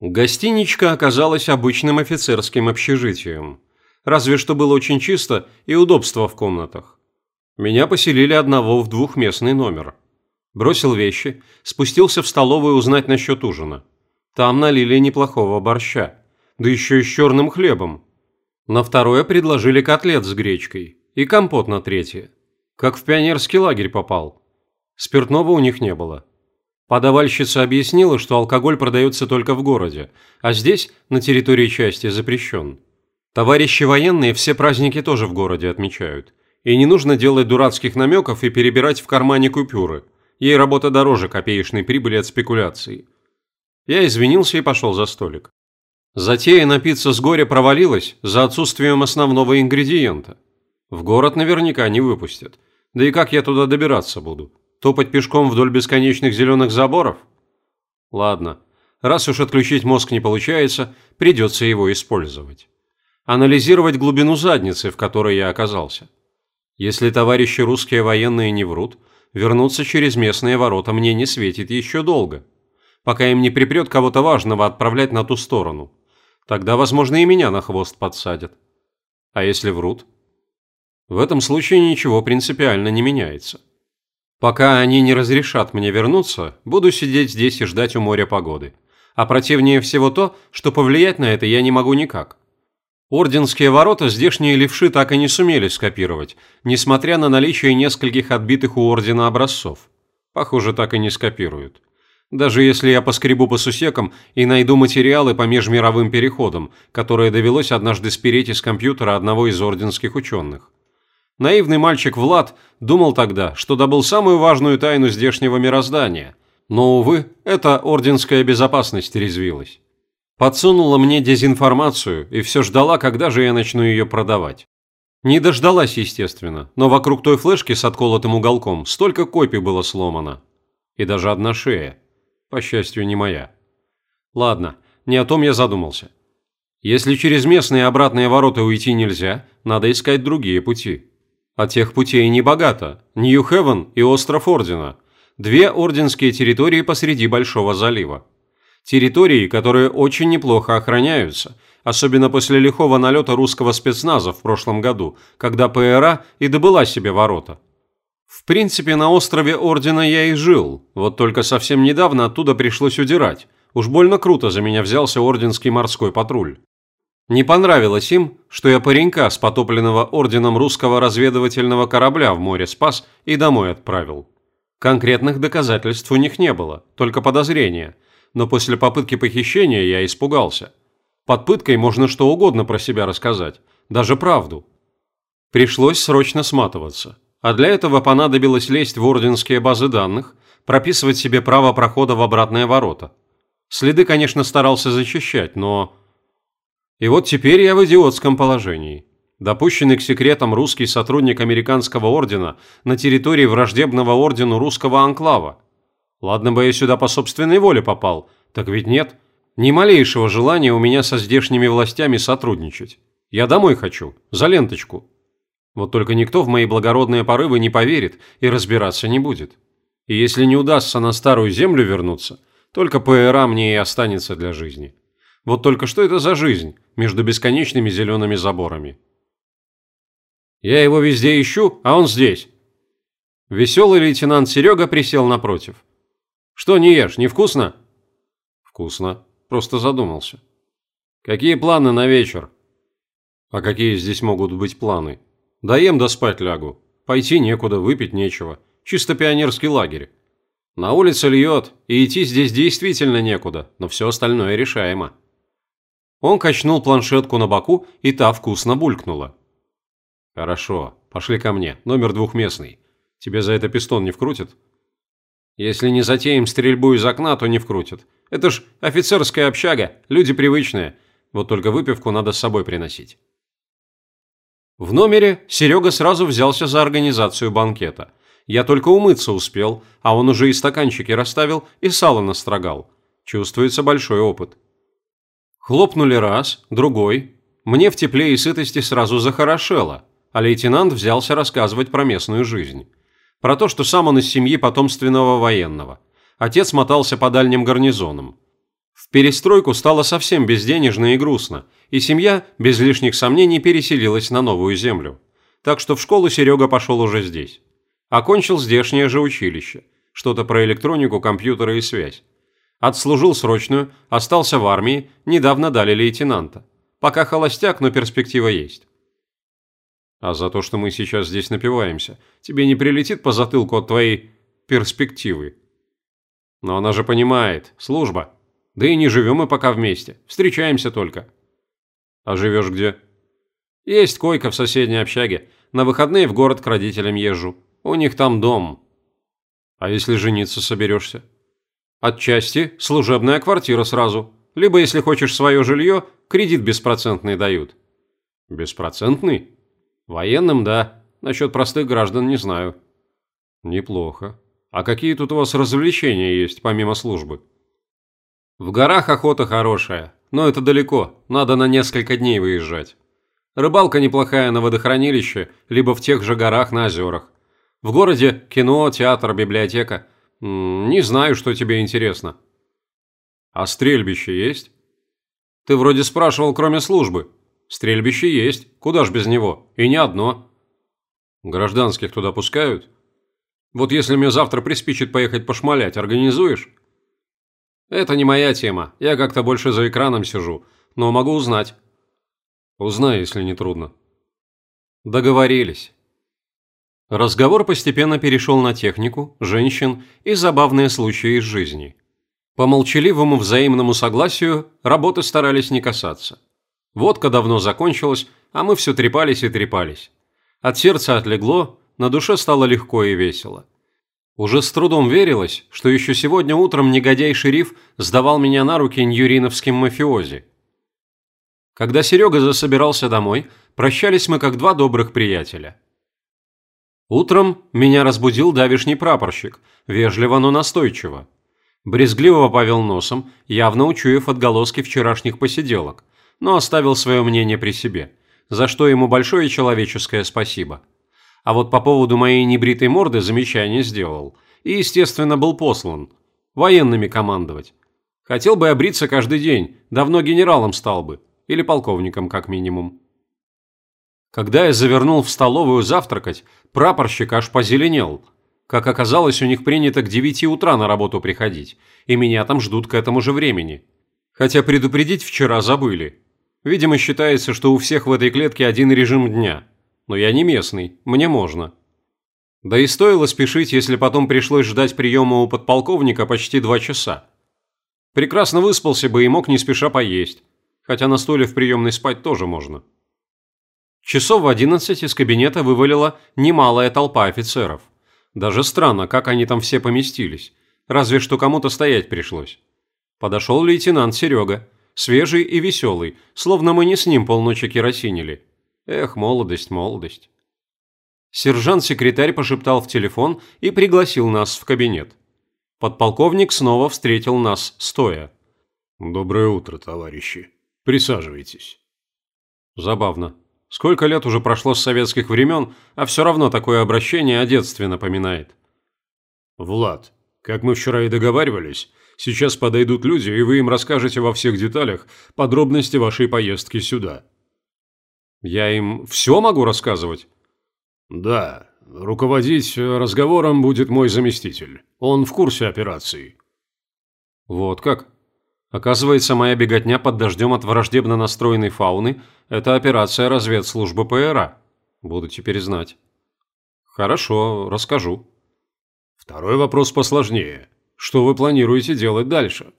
Гостиничка оказалась обычным офицерским общежитием. Разве что было очень чисто и удобство в комнатах. Меня поселили одного в двухместный номер. Бросил вещи, спустился в столовую узнать насчет ужина. Там налили неплохого борща, да еще и с черным хлебом. На второе предложили котлет с гречкой и компот на третье. Как в пионерский лагерь попал. Спиртного у них не было. Подавальщица объяснила, что алкоголь продается только в городе, а здесь, на территории части, запрещен. Товарищи военные все праздники тоже в городе отмечают. И не нужно делать дурацких намеков и перебирать в кармане купюры. Ей работа дороже копеечной прибыли от спекуляций. Я извинился и пошел за столик. Затея напиться с горя провалилась за отсутствием основного ингредиента. В город наверняка не выпустят. Да и как я туда добираться буду? Топать пешком вдоль бесконечных зеленых заборов? Ладно, раз уж отключить мозг не получается, придется его использовать. Анализировать глубину задницы, в которой я оказался. Если товарищи русские военные не врут, вернуться через местные ворота мне не светит еще долго. Пока им не припрет кого-то важного отправлять на ту сторону. Тогда, возможно, и меня на хвост подсадят. А если врут? В этом случае ничего принципиально не меняется. Пока они не разрешат мне вернуться, буду сидеть здесь и ждать у моря погоды. А противнее всего то, что повлиять на это я не могу никак. Орденские ворота здешние левши так и не сумели скопировать, несмотря на наличие нескольких отбитых у Ордена образцов. Похоже, так и не скопируют. Даже если я поскребу по сусекам и найду материалы по межмировым переходам, которые довелось однажды спереть из компьютера одного из орденских ученых. Наивный мальчик Влад думал тогда, что добыл самую важную тайну здешнего мироздания. Но, увы, эта орденская безопасность резвилась. Подсунула мне дезинформацию и все ждала, когда же я начну ее продавать. Не дождалась, естественно, но вокруг той флешки с отколотым уголком столько копий было сломано. И даже одна шея. По счастью, не моя. Ладно, не о том я задумался. Если через местные обратные ворота уйти нельзя, надо искать другие пути. А тех путей не богато. Нью-Хевен и остров Ордена. Две орденские территории посреди Большого залива. Территории, которые очень неплохо охраняются, особенно после лихого налета русского спецназа в прошлом году, когда ПРА и добыла себе ворота. В принципе, на острове Ордена я и жил, вот только совсем недавно оттуда пришлось удирать. Уж больно круто за меня взялся Орденский морской патруль. Не понравилось им, что я паренька с потопленного орденом русского разведывательного корабля в море спас и домой отправил. Конкретных доказательств у них не было, только подозрения. Но после попытки похищения я испугался. Под пыткой можно что угодно про себя рассказать, даже правду. Пришлось срочно сматываться. А для этого понадобилось лезть в орденские базы данных, прописывать себе право прохода в обратные ворота. Следы, конечно, старался защищать, но и вот теперь я в идиотском положении. Допущенный к секретам русский сотрудник американского ордена на территории враждебного ордену русского анклава. Ладно бы я сюда по собственной воле попал, так ведь нет. Ни малейшего желания у меня со здешними властями сотрудничать. Я домой хочу, за ленточку. Вот только никто в мои благородные порывы не поверит и разбираться не будет. И если не удастся на старую землю вернуться, только ПРА мне и останется для жизни. Вот только что это за жизнь между бесконечными зелеными заборами? Я его везде ищу, а он здесь. Веселый лейтенант Серега присел напротив. Что не ешь, невкусно? Вкусно. Просто задумался. Какие планы на вечер? А какие здесь могут быть планы? Доем да спать лягу. Пойти некуда, выпить нечего. Чисто пионерский лагерь. На улице льет, и идти здесь действительно некуда, но все остальное решаемо. Он качнул планшетку на боку, и та вкусно булькнула. «Хорошо, пошли ко мне, номер двухместный. Тебе за это пистон не вкрутят?» «Если не затеем стрельбу из окна, то не вкрутят. Это ж офицерская общага, люди привычные. Вот только выпивку надо с собой приносить». В номере Серега сразу взялся за организацию банкета. Я только умыться успел, а он уже и стаканчики расставил, и сало настрогал. Чувствуется большой опыт. Хлопнули раз, другой. Мне в тепле и сытости сразу захорошело, а лейтенант взялся рассказывать про местную жизнь. Про то, что сам он из семьи потомственного военного. Отец мотался по дальним гарнизонам. В перестройку стало совсем безденежно и грустно, и семья, без лишних сомнений, переселилась на новую землю. Так что в школу Серега пошел уже здесь. Окончил здешнее же училище. Что-то про электронику, компьютеры и связь. Отслужил срочную, остался в армии, недавно дали лейтенанта. Пока холостяк, но перспектива есть. А за то, что мы сейчас здесь напиваемся, тебе не прилетит по затылку от твоей перспективы. Но она же понимает, служба. Да и не живем мы пока вместе, встречаемся только. А живешь где? Есть койка в соседней общаге. На выходные в город к родителям езжу. У них там дом. А если жениться соберешься? Отчасти служебная квартира сразу. Либо, если хочешь свое жилье, кредит беспроцентный дают. Беспроцентный? Военным – да. Насчет простых граждан не знаю. Неплохо. А какие тут у вас развлечения есть, помимо службы? В горах охота хорошая, но это далеко, надо на несколько дней выезжать. Рыбалка неплохая на водохранилище, либо в тех же горах на озерах. В городе кино, театр, библиотека. Не знаю, что тебе интересно. А стрельбище есть? Ты вроде спрашивал, кроме службы. Стрельбище есть, куда ж без него, и не одно. Гражданских туда пускают? Вот если мне завтра приспичит поехать пошмалять, организуешь? Это не моя тема, я как-то больше за экраном сижу, но могу узнать. Узнай, если не трудно. Договорились. Разговор постепенно перешел на технику, женщин и забавные случаи из жизни. По молчаливому взаимному согласию работы старались не касаться. Водка давно закончилась, а мы все трепались и трепались. От сердца отлегло, на душе стало легко и весело. Уже с трудом верилось, что еще сегодня утром негодяй-шериф сдавал меня на руки ньюриновским мафиози. Когда Серега засобирался домой, прощались мы как два добрых приятеля. Утром меня разбудил давишний прапорщик, вежливо, но настойчиво. Брезгливо повел носом, явно учуяв отголоски вчерашних посиделок, но оставил свое мнение при себе, за что ему большое человеческое спасибо. А вот по поводу моей небритой морды замечание сделал. И, естественно, был послан. Военными командовать. Хотел бы обриться каждый день, давно генералом стал бы. Или полковником, как минимум. Когда я завернул в столовую завтракать, прапорщик аж позеленел. Как оказалось, у них принято к девяти утра на работу приходить, и меня там ждут к этому же времени. Хотя предупредить вчера забыли. Видимо, считается, что у всех в этой клетке один режим дня – но я не местный, мне можно. Да и стоило спешить, если потом пришлось ждать приема у подполковника почти два часа. Прекрасно выспался бы и мог не спеша поесть, хотя на стуле в приемной спать тоже можно. Часов в одиннадцать из кабинета вывалила немалая толпа офицеров. Даже странно, как они там все поместились. Разве что кому-то стоять пришлось. Подошел лейтенант Серега, свежий и веселый, словно мы не с ним полночи керосинили. Эх, молодость, молодость. Сержант-секретарь пошептал в телефон и пригласил нас в кабинет. Подполковник снова встретил нас стоя. «Доброе утро, товарищи. Присаживайтесь». Забавно. Сколько лет уже прошло с советских времен, а все равно такое обращение о детстве напоминает. «Влад, как мы вчера и договаривались, сейчас подойдут люди, и вы им расскажете во всех деталях подробности вашей поездки сюда. Я им все могу рассказывать? Да. Руководить разговором будет мой заместитель. Он в курсе операции. Вот как? Оказывается, моя беготня под дождем от враждебно настроенной фауны – это операция разведслужбы ПРА. Буду теперь знать. Хорошо, расскажу. Второй вопрос посложнее. Что вы планируете делать дальше?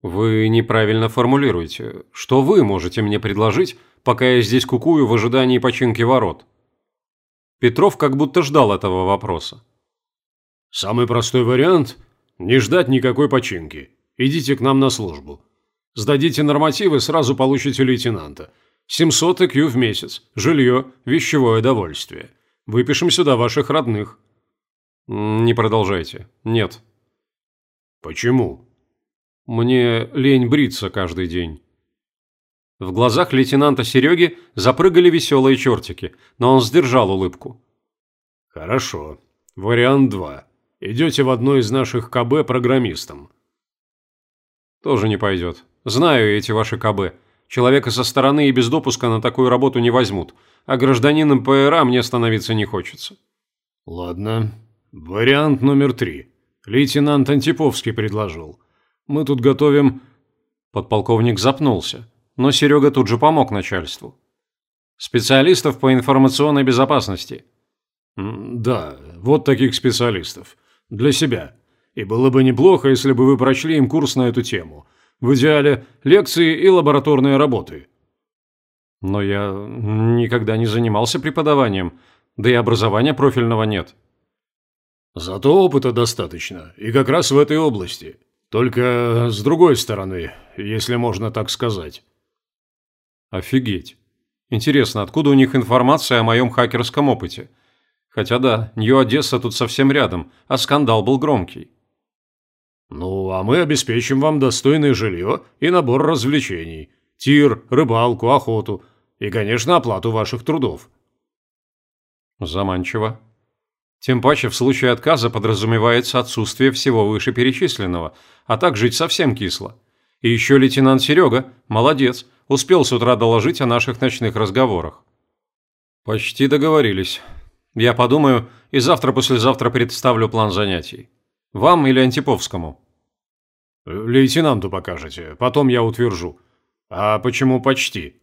Вы неправильно формулируете. Что вы можете мне предложить, пока я здесь кукую в ожидании починки ворот. Петров как будто ждал этого вопроса. Самый простой вариант – не ждать никакой починки. Идите к нам на службу. Сдадите нормативы, сразу получите лейтенанта. 700 ЭКЮ в месяц, жилье, вещевое довольствие. Выпишем сюда ваших родных. Не продолжайте. Нет. Почему? Мне лень бриться каждый день. В глазах лейтенанта Сереги запрыгали веселые чертики, но он сдержал улыбку. «Хорошо. Вариант 2. Идете в одно из наших КБ программистом». Тоже не пойдет. Знаю эти ваши КБ. Человека со стороны и без допуска на такую работу не возьмут, а гражданином ПРА мне становиться не хочется. Ладно. Вариант номер три. Лейтенант Антиповский предложил. Мы тут готовим... Подполковник запнулся, но Серега тут же помог начальству. Специалистов по информационной безопасности. Да, вот таких специалистов. Для себя. И было бы неплохо, если бы вы прочли им курс на эту тему. В идеале лекции и лабораторные работы. Но я никогда не занимался преподаванием, да и образования профильного нет. Зато опыта достаточно, и как раз в этой области. Только с другой стороны, если можно так сказать. Офигеть. Интересно, откуда у них информация о моем хакерском опыте? Хотя да, Нью-Одесса тут совсем рядом, а скандал был громкий. Ну, а мы обеспечим вам достойное жилье и набор развлечений. Тир, рыбалку, охоту и, конечно, оплату ваших трудов. Заманчиво. Тем паче в случае отказа подразумевается отсутствие всего вышеперечисленного, а так жить совсем кисло. И еще лейтенант Серега, молодец, успел с утра доложить о наших ночных разговорах. Почти договорились. Я подумаю и завтра-послезавтра представлю план занятий. Вам или Антиповскому? Лейтенанту покажете, потом я утвержу. А почему почти?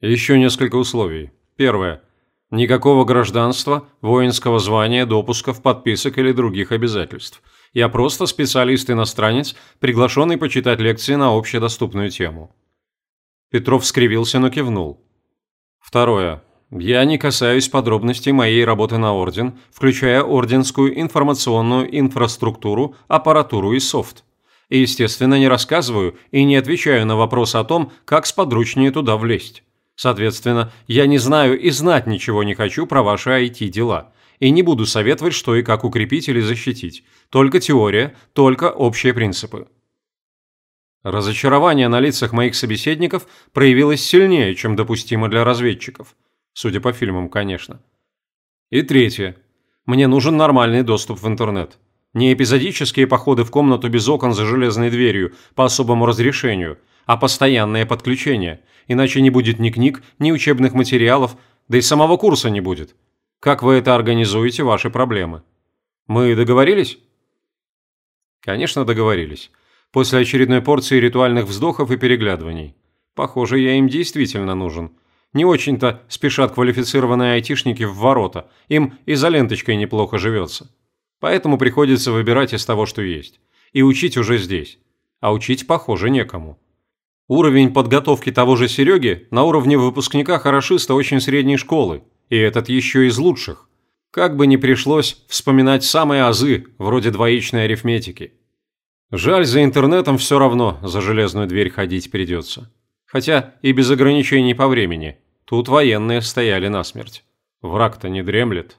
Еще несколько условий. Первое. Никакого гражданства, воинского звания, допусков, подписок или других обязательств. Я просто специалист-иностранец, приглашенный почитать лекции на общедоступную тему. Петров скривился, но кивнул. Второе. Я не касаюсь подробностей моей работы на Орден, включая орденскую информационную инфраструктуру, аппаратуру и софт. И, естественно, не рассказываю и не отвечаю на вопрос о том, как сподручнее туда влезть. Соответственно, я не знаю и знать ничего не хочу про ваши IT-дела. И не буду советовать, что и как укрепить или защитить. Только теория, только общие принципы. Разочарование на лицах моих собеседников проявилось сильнее, чем допустимо для разведчиков. Судя по фильмам, конечно. И третье. Мне нужен нормальный доступ в интернет. Не эпизодические походы в комнату без окон за железной дверью по особому разрешению, а постоянное подключение, иначе не будет ни книг, ни учебных материалов, да и самого курса не будет. Как вы это организуете, ваши проблемы. Мы договорились? Конечно, договорились. После очередной порции ритуальных вздохов и переглядываний. Похоже, я им действительно нужен. Не очень-то спешат квалифицированные айтишники в ворота. Им и за ленточкой неплохо живется. Поэтому приходится выбирать из того, что есть. И учить уже здесь. А учить, похоже, некому. Уровень подготовки того же Сереги на уровне выпускника хорошиста очень средней школы, и этот еще из лучших. Как бы ни пришлось вспоминать самые азы, вроде двоичной арифметики. Жаль, за интернетом все равно за железную дверь ходить придется. Хотя и без ограничений по времени. Тут военные стояли насмерть. Враг-то не дремлет.